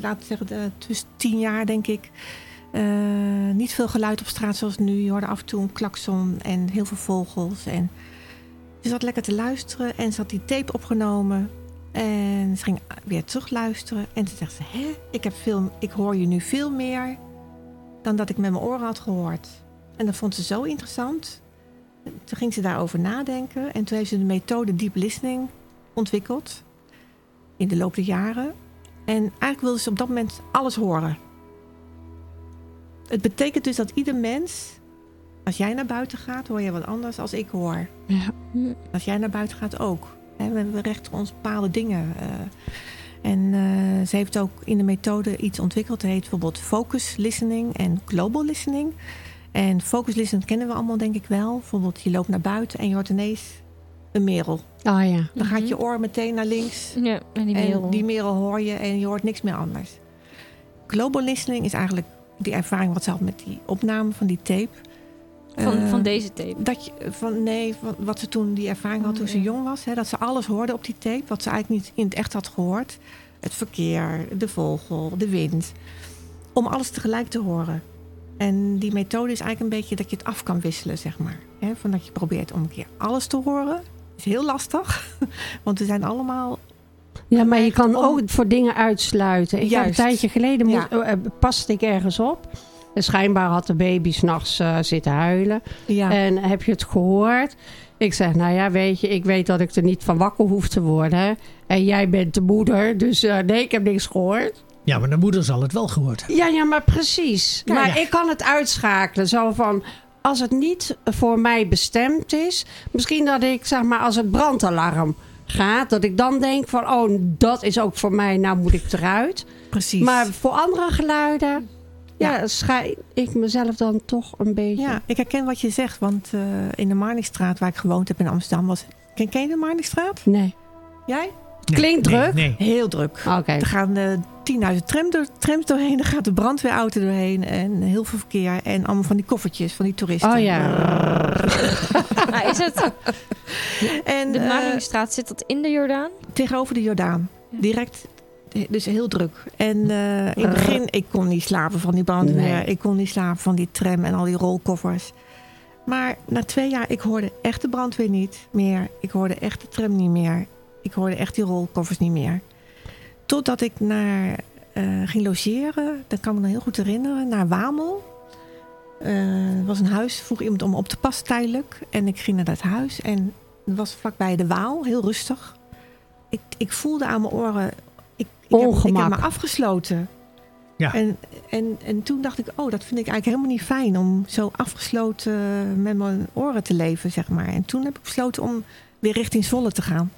laten zeggen, eh, tussen tien jaar denk ik. Eh, niet veel geluid op straat zoals nu. Je hoorde af en toe een klakson en heel veel vogels. En ze zat lekker te luisteren en ze had die tape opgenomen. En ze ging weer terug luisteren. En toen zegt ze, hè, ik, heb veel, ik hoor je nu veel meer dan dat ik met mijn oren had gehoord. En dat vond ze zo interessant. Toen ging ze daarover nadenken. En toen heeft ze de methode deep listening ontwikkeld. In de loop der jaren. En eigenlijk wilde ze op dat moment alles horen. Het betekent dus dat ieder mens... Als jij naar buiten gaat, hoor je wat anders als ik hoor. Ja. Als jij naar buiten gaat ook. We hebben recht op ons bepaalde dingen. eh. en eh, ze heeft ook in de methode iets ontwikkeld. Dat heet bijvoorbeeld focus listening en global listening. En focus listening kennen we allemaal denk ik wel. Bijvoorbeeld je loopt naar buiten en je hoort ineens een merel. Ah ja. Dan gaat je oor meteen naar links. Ja, en die merel. En die merel hoor je en je hoort niks meer anders. Global listening is eigenlijk die ervaring wat ze had met die opname van die tape. Van, Eh, van deze tape. Dat je, van, nee, van wat ze toen die ervaring had toen ze jong was. Hè, dat ze alles hoorde op die tape. Wat ze eigenlijk niet in het echt had gehoord. Het verkeer, de vogel, de wind. Om alles tegelijk te horen. En die methode is eigenlijk een beetje dat je het af kan wisselen, zeg maar. Hè, van dat je probeert om een keer alles te horen. is heel lastig. Want we zijn allemaal Ja, maar je kan ook voor dingen uitsluiten. Ik heb een tijdje geleden Ja. moet, eh, paste ik ergens op. En schijnbaar had de baby s'nachts eh zitten huilen. Ja. En heb je het gehoord? Ik zeg, nou ja, weet je, ik weet dat ik er niet van wakker hoef te worden. En jij bent de moeder, dus eh, nee, ik heb niks gehoord. Ja, maar de moeder zal het wel gehoord hebben. Ja, ja, maar precies. Ja, maar ja. ik kan het uitschakelen. Zo van, als het niet voor mij bestemd is. Misschien dat ik, zeg maar, als het brandalarm gaat. Dat ik dan denk van, oh, dat is ook voor mij. Nou moet ik eruit. Precies. Maar voor andere geluiden, ja, schij ik mezelf dan toch een beetje. Ja, ik herken wat je zegt. Want eh, in de Marnixstraat, waar ik gewoond heb in Amsterdam, was. Ken, ken je de Marnixstraat? Nee. Jij? Klinkt druk. Nee. Heel druk. Oké. Er gaan eh 10.000 tram door, trams doorheen. Er gaat de brandweerauto doorheen. En heel veel verkeer. En allemaal van die koffertjes van die toeristen. Oh ja. Is het... En, De eh, Maringstraat, zit dat in de Jordaan? tegenover de Jordaan. Direct. Dus heel druk. En eh, in het begin, ik kon niet slapen van die brandweer. Nee. Ik kon niet slapen van die tram en al die rolkoffers. Maar na twee jaar, ik hoorde echt de brandweer niet meer. Ik hoorde echt de tram niet meer. Ik hoorde echt die rolkoffers niet meer. Totdat ik naar, eh, ging logeren, dat kan me nog heel goed herinneren, naar Wamel. Eh, Er was een huis, vroeg iemand om op te passen tijdelijk. En ik ging naar dat huis en het was vlakbij de Waal, heel rustig. Ik, ik voelde aan mijn oren, ik, ik, heb, ik heb me afgesloten. Ja. En, en, en toen dacht ik, oh, dat vind ik eigenlijk helemaal niet fijn om zo afgesloten met mijn oren te leven, zeg maar. En toen heb ik besloten om weer richting Zwolle te gaan.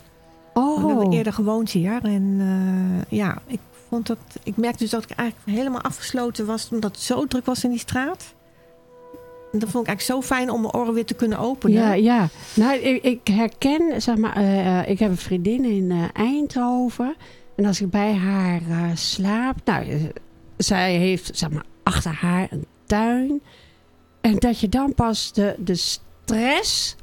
Oh. We hebben eerder gewoond hier. En eh, ja, ik vond dat. Ik merkte dus dat ik eigenlijk helemaal afgesloten was, omdat het zo druk was in die straat. En dat vond ik eigenlijk zo fijn om mijn oren weer te kunnen openen. Ja, ja. Nou, ik, ik herken, zeg maar, eh, eh, ik heb een vriendin in eh, Eindhoven. En als ik bij haar eh, slaap, nou, eh, zij heeft, zeg maar, achter haar een tuin. En dat je dan pas de, de stress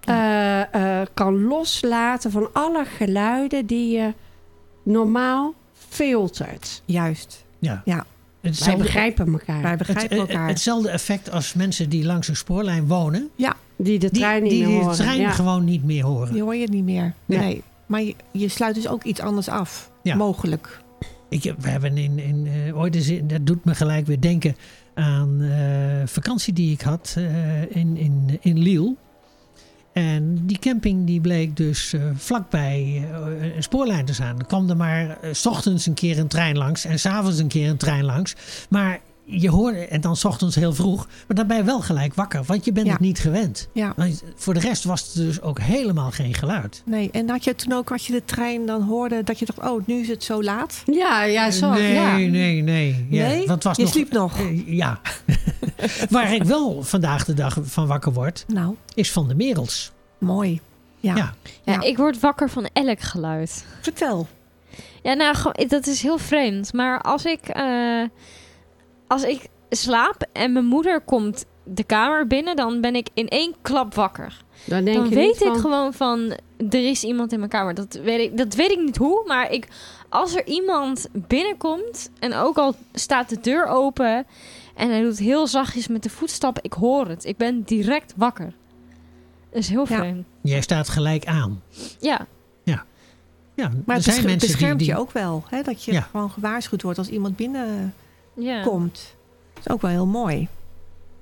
eh, eh, kan loslaten van alle geluiden die je normaal filtert. Juist. Ja. ja. Wij begrijpen elkaar. Wij begrijpen het- elkaar. hetzelfde effect als mensen die langs een spoorlijn wonen. ja, Die de trein niet die, meer die de trein Ja. gewoon niet meer horen. die hoor je niet meer. Nee. Nee. Maar je, je sluit dus ook iets anders af. Ja. Mogelijk. Ik, we hebben in, in eh, ooit eens, dat doet me gelijk weer denken aan eh, vakantie die ik had eh, in, in, in Lille. En die camping die bleek dus vlakbij een spoorlijn te staan. Er kwam er maar s ochtends een keer een trein langs en s'avonds een keer een trein langs. Maar je hoorde, en dan s ochtends heel vroeg, maar dan ben je wel gelijk wakker, want je bent Ja. het niet gewend. Ja. Want voor de rest was er dus ook helemaal geen geluid. Nee, en had je toen ook, als je de trein dan hoorde, dat je dacht, oh, nu is het zo laat? Ja, ja, zo. Nee, ja. nee, nee. Ja, Nee? want het was Je nog, sliep nog? Eh, ja. Waar ik wel vandaag de dag van wakker word, Nou, is van de merels. mooi. Ja. Ja, ik word wakker van elk geluid. Vertel. Ja, nou, dat is heel vreemd. Maar als ik, eh, als ik slaap en mijn moeder komt de kamer binnen, dan ben ik in één klap wakker. Dan, denk dan je weet ik van- gewoon van, er is iemand in mijn kamer. Dat weet ik, dat weet ik niet hoe, maar ik, als er iemand binnenkomt en ook al staat de deur open en hij doet heel zachtjes met de voetstappen, ik hoor het. Ik ben direct wakker. Dat is heel vreemd. Jij staat gelijk aan. Ja. Ja. Ja, Maar er het zijn beschermt, mensen die, beschermt die... je ook wel. Hè? Dat je Ja. gewoon gewaarschuwd wordt als iemand binnenkomt. Ja. Dat is ook wel heel mooi.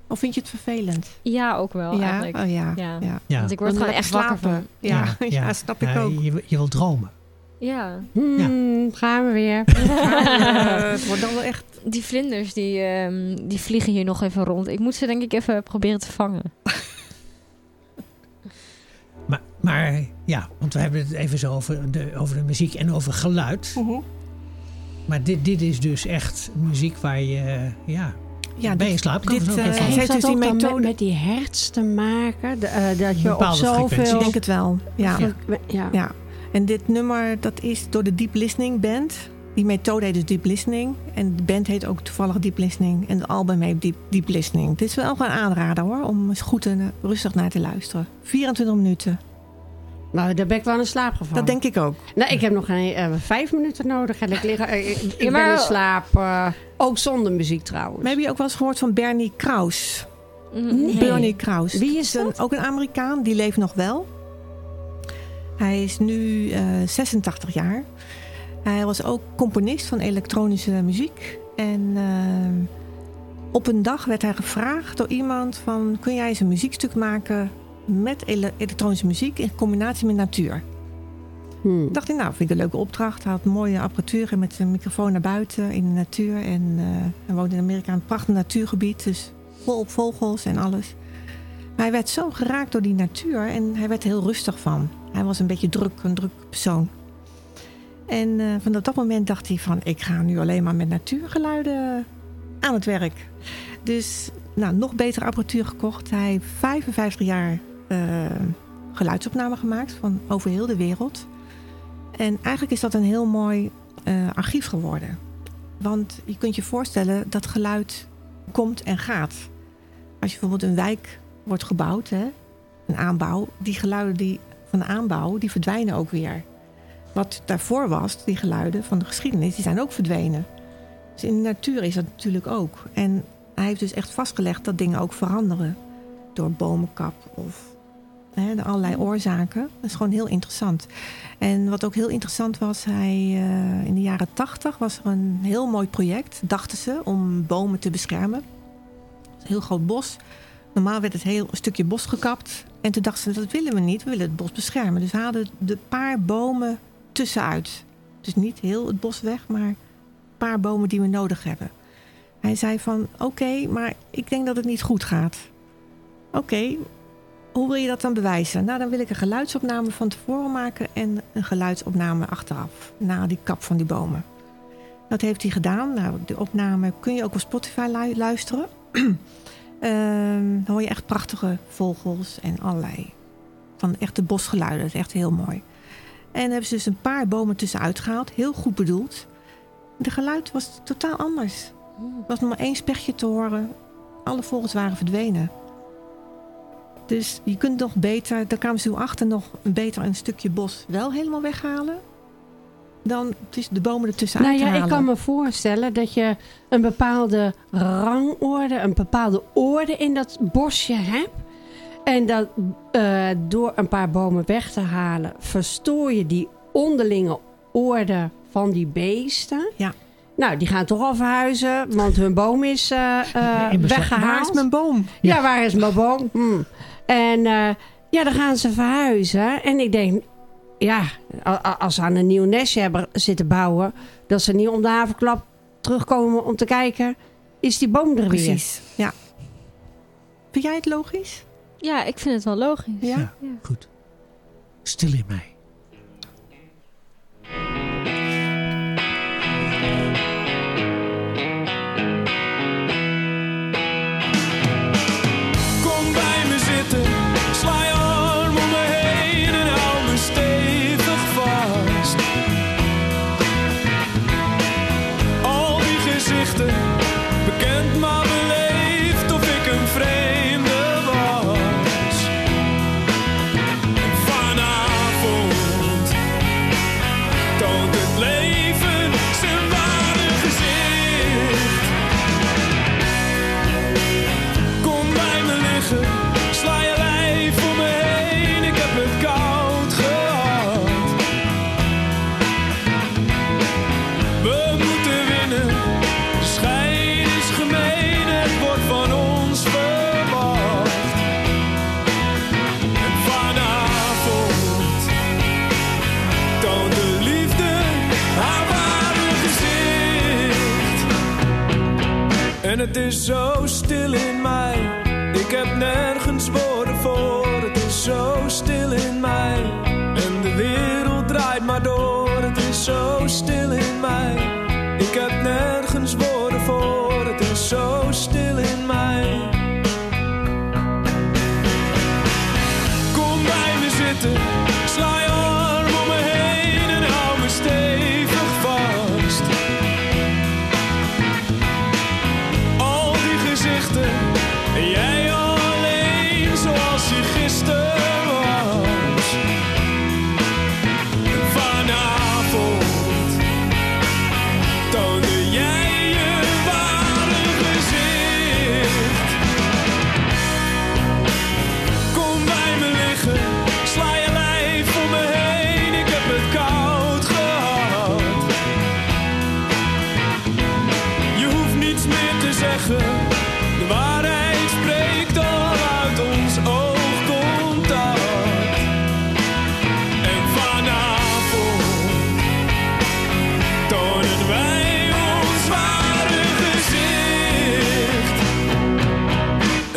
Of vind je het vervelend? Ja, ook wel Ja? eigenlijk. Oh ja, ja. ja. Ja. Want ik word gewoon echt wakker slapen. van. Ja, ja, snap ik Ja, ook. Je, je wil dromen. Ja. Hmm, Gaan we weer. Eh, het wordt dan wel echt... Die vlinders die, ehm, die vliegen hier nog even rond. Ik moet ze denk ik even proberen te vangen. Maar, maar ja, want we hebben het even zo over de, over de muziek en over geluid. Mhm. Maar dit, dit is dus echt muziek waar je, eh, ja, Ja, bij je dit- slaap dit, eh, Heeft dus die met, methode... met die hertz te maken? De, eh, dat je op bepaalde frequentie. zoveel... Ik denk het wel, ja. Ja. ja. Ja. En dit nummer, dat is door de Deep Listening Band. Die methode heet dus Deep Listening. En de band heet ook toevallig Deep Listening. En het album heet Deep, Deep Listening. Het is wel een aanrader hoor, om eens goed en rustig naar te luisteren. 24 minuten. Nou, daar ben ik wel in slaap gevallen. Dat denk ik ook. Nou, ik heb nog geen eh, vijf minuten nodig en ik, lig, eh, ik, ik Ja, maar- ben in slaap. eh, ook zonder muziek trouwens. Maar heb je ook wel eens gehoord van Bernie Krause? Nee. Bernie Krause. Wie is een- dat? ook een Amerikaan, die leeft nog wel. Hij is nu eh, 86 jaar. Hij was ook componist van elektronische muziek. En op een dag werd hij gevraagd door iemand van... kun jij eens een muziekstuk maken met ele- elektronische muziek in combinatie met natuur? Hmm. dacht ik, nou, vind ik een leuke opdracht. Hij had mooie apparatuur en met zijn microfoon naar buiten in de natuur. En eh, hij woont in Amerika in een prachtig natuurgebied. Dus vol op vogels en alles. Maar hij werd zo geraakt door die natuur en hij werd er heel rustig van. Hij was een beetje druk, een druk persoon. En vanaf dat moment dacht hij van... ik ga nu alleen maar met natuurgeluiden aan het werk. Dus nou, nog betere apparatuur gekocht. Hij heeft 55 jaar eh, geluidsopname gemaakt van over heel de wereld. En eigenlijk is dat een heel mooi eh, archief geworden. Want je kunt je voorstellen dat geluid komt en gaat. Als je bijvoorbeeld een wijk wordt gebouwd, hè, een aanbouw, die geluiden die, van de aanbouw, die verdwijnen ook weer. Wat daarvoor was, die geluiden van de geschiedenis, die zijn ook verdwenen. Dus in de natuur is dat natuurlijk ook. En hij heeft dus echt vastgelegd dat dingen ook veranderen. Door bomenkap of hè, de allerlei oorzaken. Dat is gewoon heel interessant. En wat ook heel interessant was, hij, eh, in de jaren tachtig was er een heel mooi project, dachten ze, om bomen te beschermen. Een heel groot bos. Normaal werd het heel een stukje bos gekapt. En toen dachten ze, dat willen we niet, we willen het bos beschermen. Dus we hadden de paar bomen tussenuit. Dus niet heel het bos weg, maar een paar bomen die we nodig hebben. Hij zei van, oké, maar ik denk dat het niet goed gaat. Oké, hoe wil je dat dan bewijzen? Nou, dan wil ik een geluidsopname van tevoren maken en een geluidsopname achteraf, na die kap van die bomen. Dat heeft hij gedaan. Nou, de opname kun je ook op Spotify lu- luisteren. Dan hoor je echt prachtige vogels en allerlei van echte bosgeluiden. Dat is echt heel mooi. En hebben ze dus een paar bomen tussenuit gehaald. Heel goed bedoeld. De geluid was totaal anders. Er was nog maar één spechtje te horen. Alle vogels waren verdwenen. Dus je kunt nog beter, daar kwamen ze toen achter, nog beter een stukje bos wel helemaal weghalen. Dan tussen de bomen ertussenuit Nou ja, halen. ik kan me voorstellen dat je een bepaalde rangorde, een bepaalde orde in dat bosje hebt. En dat eh, door een paar bomen weg te halen, verstoor je die onderlinge orde van die beesten. Ja. Nou, die gaan toch al verhuizen, want hun boom is eh, eh, In beslag. weggehaald. Waar is mijn boom? Ja, waar is mijn boom? Hm. En eh, ja, dan gaan ze verhuizen. En ik denk, ja, als ze aan een nieuw nestje hebben zitten bouwen, dat ze niet om de havenklap terugkomen om te kijken, is die boom er weer? Precies, ja. Vind jij het logisch? Ja, ik vind het wel logisch. Ja? Goed. Stil in mij. Het is zo stil in mij. Ik heb nergens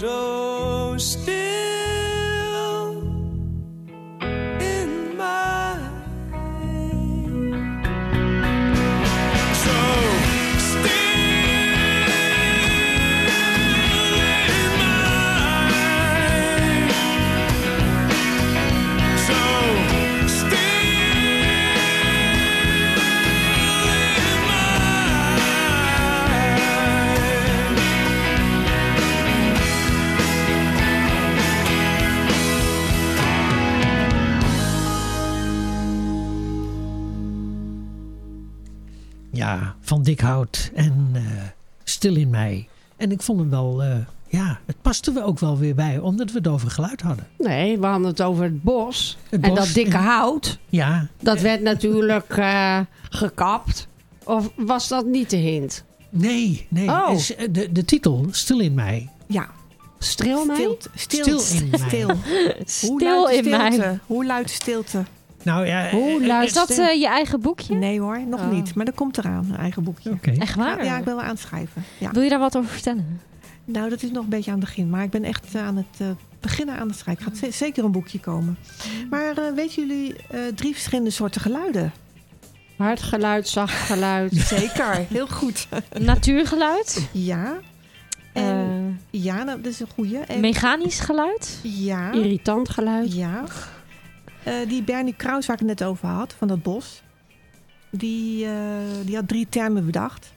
zo stil van dik hout en eh, stil in mij. En ik vond hem wel, eh, ja, het paste er ook wel weer bij, omdat we het over geluid hadden. Nee, we hadden het over het bos. Het en bos, dat dikke hout, Ja, dat werd natuurlijk eh, gekapt. Of was dat niet de hint? nee, nee. Oh. Is, de, de titel, stil in mij. Ja. Stril mij? Stil, stil, Stil in mij. Stil. Hoe Stil in mij. stilte? Hoe luidt stilte? Nou ja, Hoe eh, luidt Is dat eh, je eigen boekje? Nee hoor, nog Oh. niet. Maar dat komt eraan, een eigen boekje. Echt waar? Ja, ik wil wel aanschrijven. Ja. Wil je daar wat over vertellen? Nou, dat is nog een beetje aan het begin. Maar ik ben echt eh, aan het eh, beginnen aan het schrijven. Gaat ze- zeker een boekje komen. Maar eh, weten jullie eh, drie verschillende soorten geluiden? Hard geluid, zacht geluid. Zeker, heel goed. Natuurgeluid? Ja. En, ja, nou, dat is een goeie. En, Mechanisch geluid? ja. Irritant geluid. Ja. Eh, die Bernie Kraus waar ik het net over had, van dat bos. Die, eh, die had drie termen bedacht.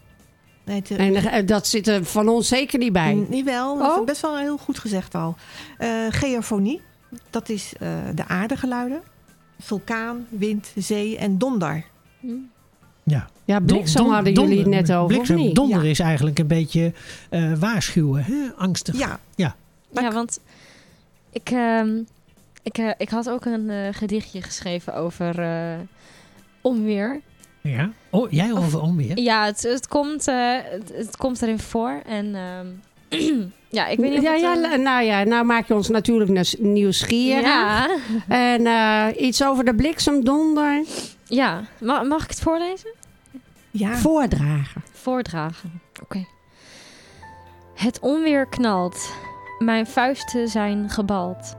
Nee, En eh, dat zit er van ons zeker niet bij. Mm, Niet wel, dat is Oh. best wel heel goed gezegd al. Eh, geofonie, dat is eh, de aardegeluiden. Vulkaan, wind, zee en donder. Ja. Ja, bliksem Don- hadden jullie het net over, Bliksem, of niet? donder Ja. is eigenlijk een beetje eh, waarschuwen, hè? angstig. Ja, Ja. Ja, want ik, ehm, ik, eh, ik had ook een eh, gedichtje geschreven over eh, onweer. ja. Oh, jij over onweer? Ja, het, het, komt, eh, het, het komt erin voor. En ehm, ja, ik weet niet ja, ja, nou ja, nou maak je ons natuurlijk nieuws- nieuwsgierig. ja. En eh, iets over de bliksemdonder ja. Ma- mag ik het voorlezen? ja. voordragen. Voordragen. Oké. Het onweer knalt. Mijn vuisten zijn gebald.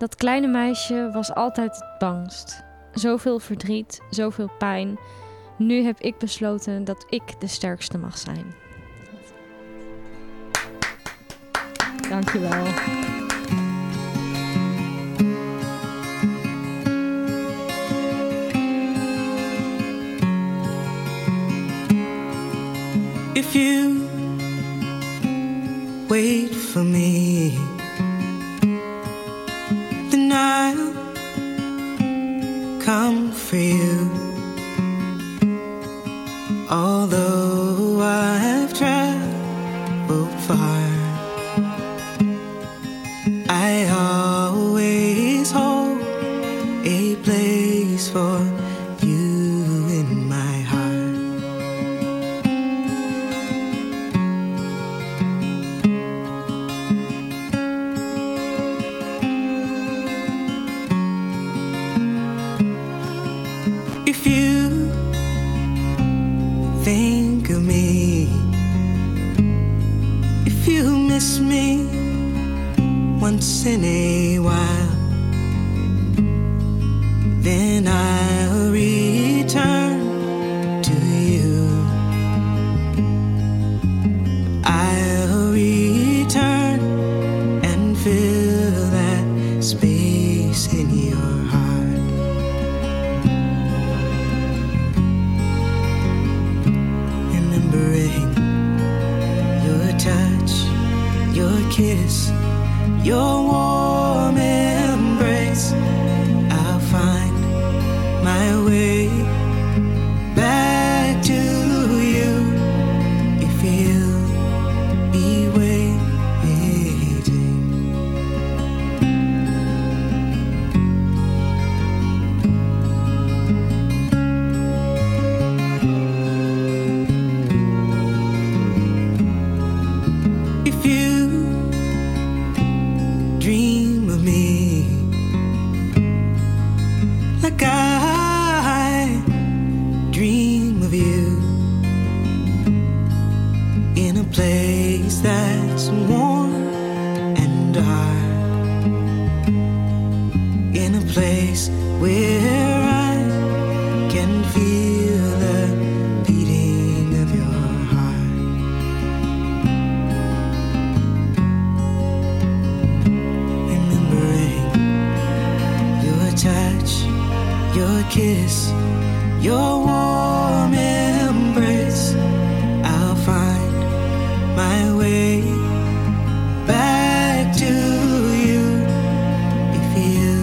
Dat kleine meisje was altijd het bangst. Zoveel verdriet, zoveel pijn. Nu heb ik besloten dat ik de sterkste mag zijn. Dankjewel. If you wait for me I'll come for you. Although I have traveled far, I always think of me. If you miss me once in a while, then I'll read. feel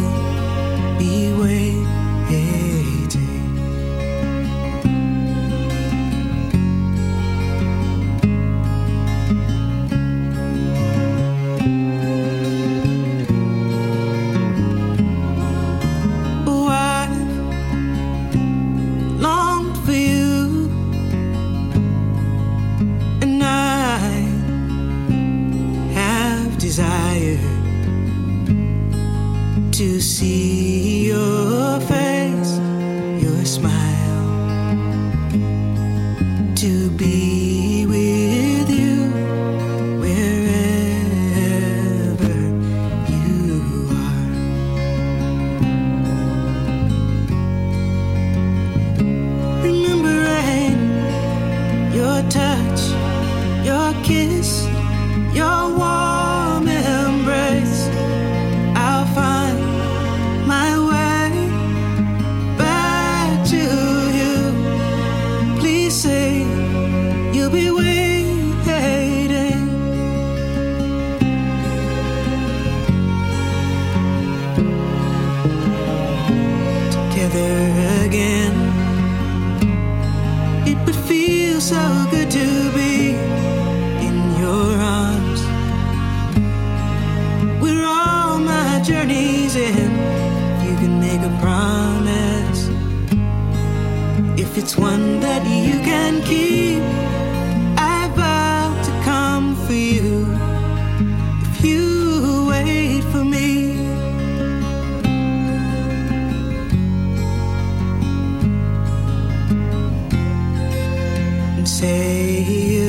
say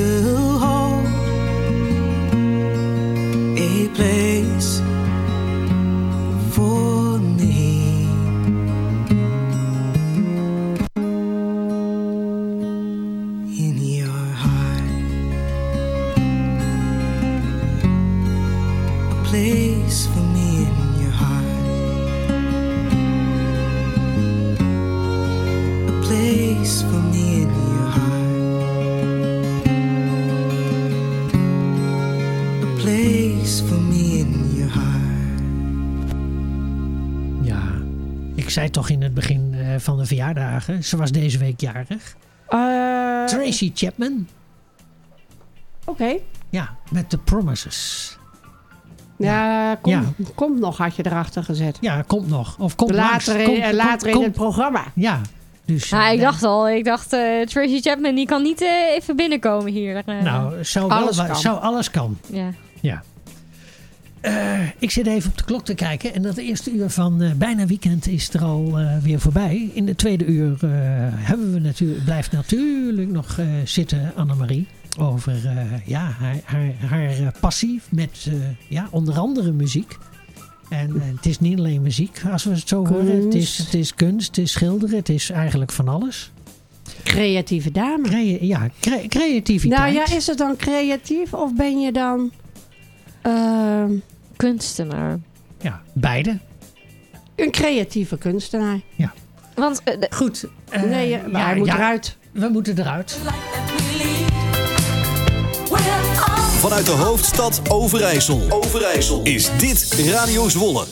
van de verjaardagen. Ze was deze week jarig. Eh, Tracy Chapman. Oké. Ja, met The Promises. Ja, kom, Ja. komt nog, had je erachter gezet. Ja, komt nog. Of komt later langs. in, Komt- eh, komt- later in komt- het programma. Ja, dus... Nou, eh, ik dacht al, ik dacht eh, Tracy Chapman die kan niet eh, even binnenkomen hier. Nou, zou, wel, Alles wa- kan. zou alles kan. Ja. Ja. Eh, ik zit even op de klok te kijken. En dat eerste uur van eh, bijna weekend is er al eh, weer voorbij. In de tweede uur hebben we natuurlijk, blijft natuurlijk nog zitten Annemarie. Over ja, haar, haar, haar passie met ja, onder andere muziek. En het is niet alleen muziek, als we het zo horen. Het is, Kunst. het is kunst, het is schilderen, het is eigenlijk van alles. Creatieve dame. Crea- ja, cre- creativiteit. Nou ja, is het dan creatief of ben je dan... ehm, Kunstenaar. Ja, beide. een creatieve kunstenaar? Ja. Want, eh, Goed. eh, nee, eh, maar hij moet eruit. We moeten eruit. Vanuit de hoofdstad Overijssel. Overijssel. Is dit Radio Zwolle.